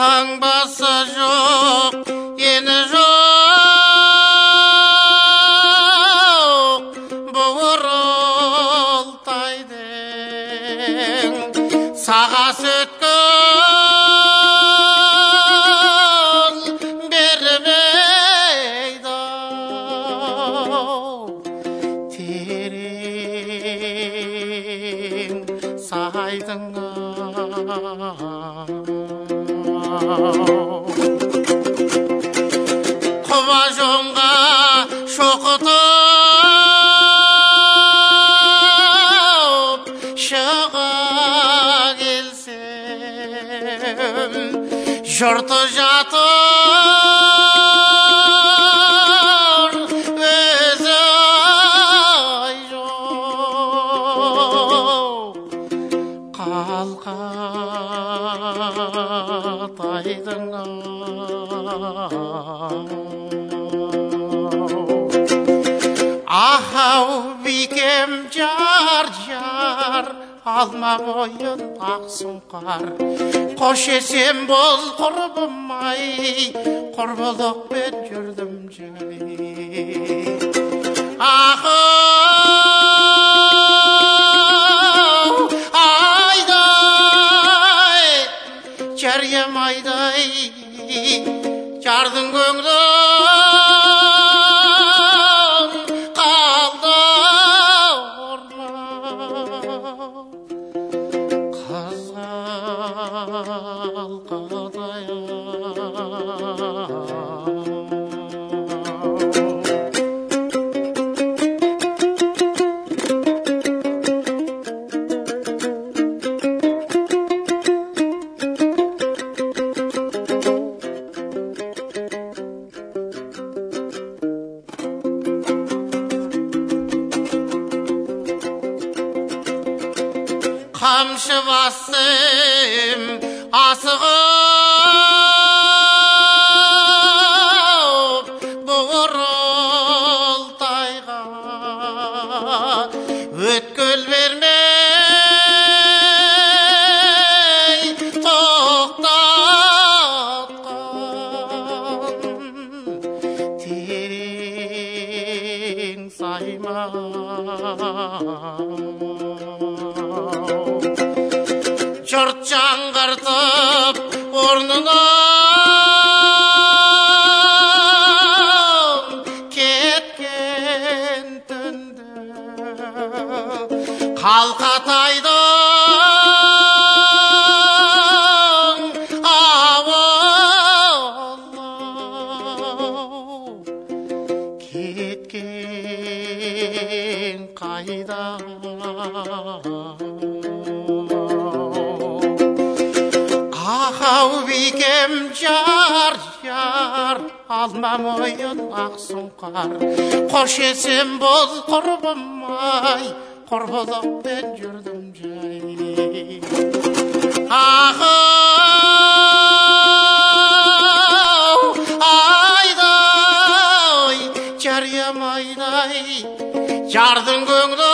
таңбасы жоқ ені жоқ бұрылтайдың сағасы өткен бермейді терең сайдың құба жонға шоқытып шыға келсем жұрты жатыр ахау бикем жар жар алма бойын ақ сұңқар қош есен бол құрбым ай құрбылықпен жүрдім жай ахау жардың көңілін қалды қызғалқадай қамшы басым асығып бұғырылтайға өткел бермей тоқтатқан терең сайма орнынан кеткен түнді қалқатайдың ауылы кеткен қайда ахау бикем жар жар алма мойын ақ сұңқар қош есен бол құрбым ай құрбылықпен жүрдім жай ахау айдай жариям айдай жардың көңілін